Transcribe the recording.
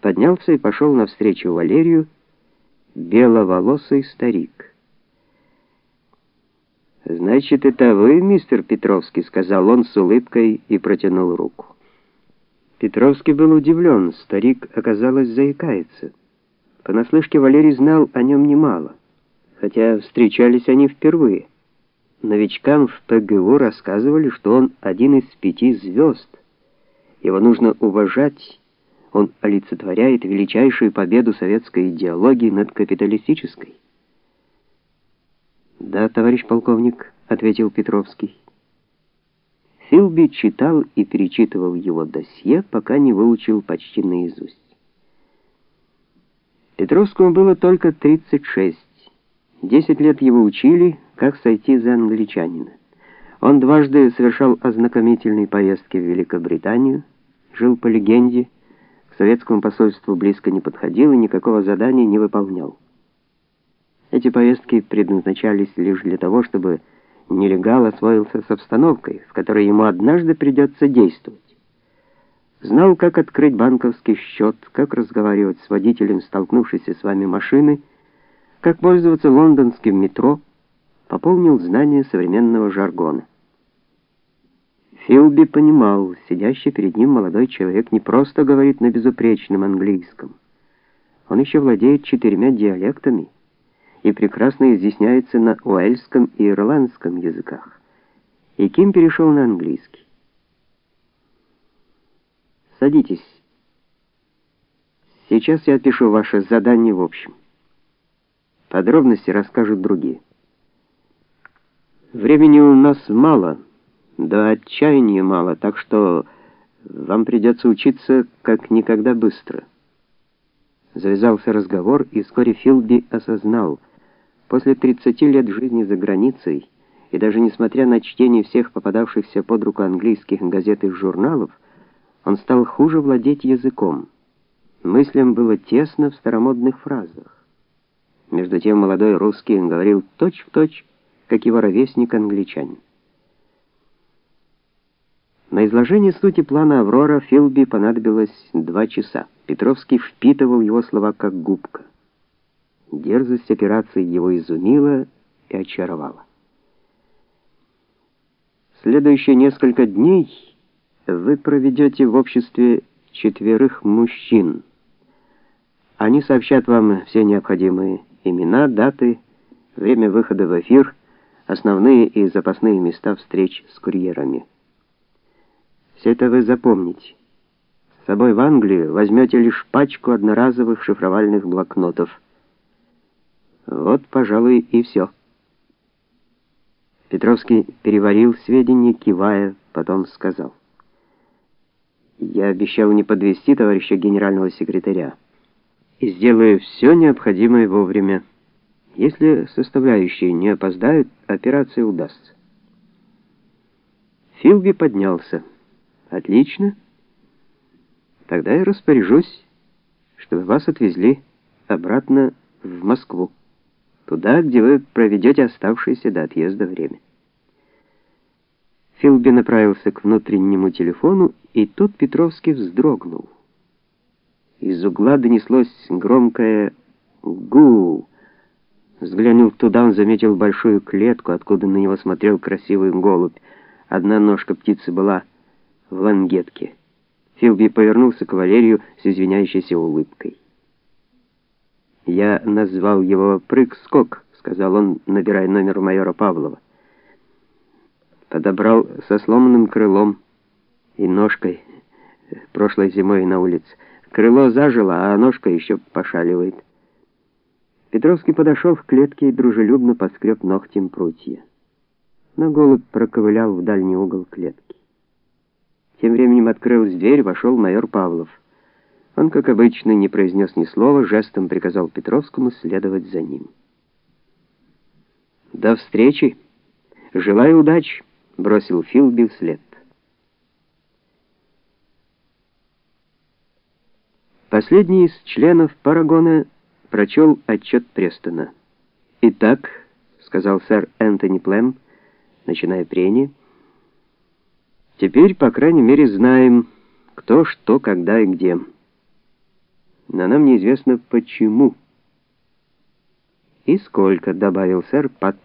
поднялся и пошел навстречу Валерию, беловолосый старик. Значит, это вы, мистер Петровский, сказал он с улыбкой и протянул руку. Петровский был удивлен, старик, оказалось, заикается. Понаслышке Валерий знал о нем немало, хотя встречались они впервые. Новичкам в ПГУ рассказывали, что он один из пяти звезд. Его нужно уважать. Он олицетворяет величайшую победу советской идеологии над капиталистической. "Да, товарищ полковник", ответил Петровский. Филби читал и перечитывал его досье, пока не выучил почти наизусть. Петровскому было только 36. Десять лет его учили, как сойти за англичанина. Он дважды совершал ознакомительные поездки в Великобританию, жил по легенде, советскому посольству близко не подходил и никакого задания не выполнял. Эти поездки предназначались лишь для того, чтобы нелегал освоился с обстановкой, в которой ему однажды придется действовать. Знал, как открыть банковский счет, как разговаривать с водителем столкнувшейся с вами машины, как пользоваться лондонским метро, пополнил знания современного жаргона. Филби понимал, сидящий перед ним молодой человек не просто говорит на безупречном английском. Он еще владеет четырьмя диалектами и прекрасно изъясняется на уэльском и ирландском языках. И Ким перешел на английский. Садитесь. Сейчас я опишу ваше задание в общем. Подробности расскажут другие. Времени у нас мало, да отчаяния мало, так что вам придется учиться как никогда быстро. Завязался разговор, и вскоре Филби осознал, После 30 лет жизни за границей и даже несмотря на чтение всех попадавшихся под руку английских газет и журналов, он стал хуже владеть языком. Мыслям было тесно в старомодных фразах. Между тем молодой русский говорил точь-в-точь, как его ровесник англичанин. На изложение сути плана Аврора Филби понадобилось два часа. Петровский впитывал его слова как губка. Дерзость операции его изумила и очаровала. Следующие несколько дней вы проведете в обществе четверых мужчин. Они сообщат вам все необходимые имена, даты, время выхода в эфир, основные и запасные места встреч с курьерами. Все это вы запомните. С собой в Англию возьмете лишь пачку одноразовых шифровальных блокнотов. Вот, пожалуй, и все. Петровский переварил сведения, кивая, потом сказал: "Я обещал не подвести товарища генерального секретаря и сделаю все необходимое вовремя. Если составляющие не опоздают, операция удастся". Филби поднялся. "Отлично. Тогда я распоряжусь, чтобы вас отвезли обратно в Москву" туда, где вы проведете оставшееся до отъезда время. Филби направился к внутреннему телефону, и тут Петровский вздрогнул. Из угла донеслось громкое гу. Взглянув туда, он заметил большую клетку, откуда на него смотрел красивый голубь. Одна ножка птицы была в лангетке. Филби повернулся к Валерию с извиняющейся улыбкой. Я назвал его прыг-скок, сказал он, набирая номер майора Павлова. Подобрал со сломанным крылом и ножкой прошлой зимой на улице. Крыло зажило, а ножка еще пошаливает. Петровский подошел к клетке и дружелюбно поскреб ногтем прутья. Но голубь проковылял в дальний угол клетки. Тем временем открылась дверь, вошел майор Павлов. Он, как обычно, не произнес ни слова, жестом приказал Петровскому следовать за ним. До встречи. Желаю удачи, бросил Филби вслед. Последний из членов Парагона прочел отчет Престона. "Итак", сказал сэр Энтони Плем, начиная прение, Теперь, по крайней мере, знаем, кто, что, когда и где. Но нам неизвестно почему. И сколько, добавил сэр Патрик.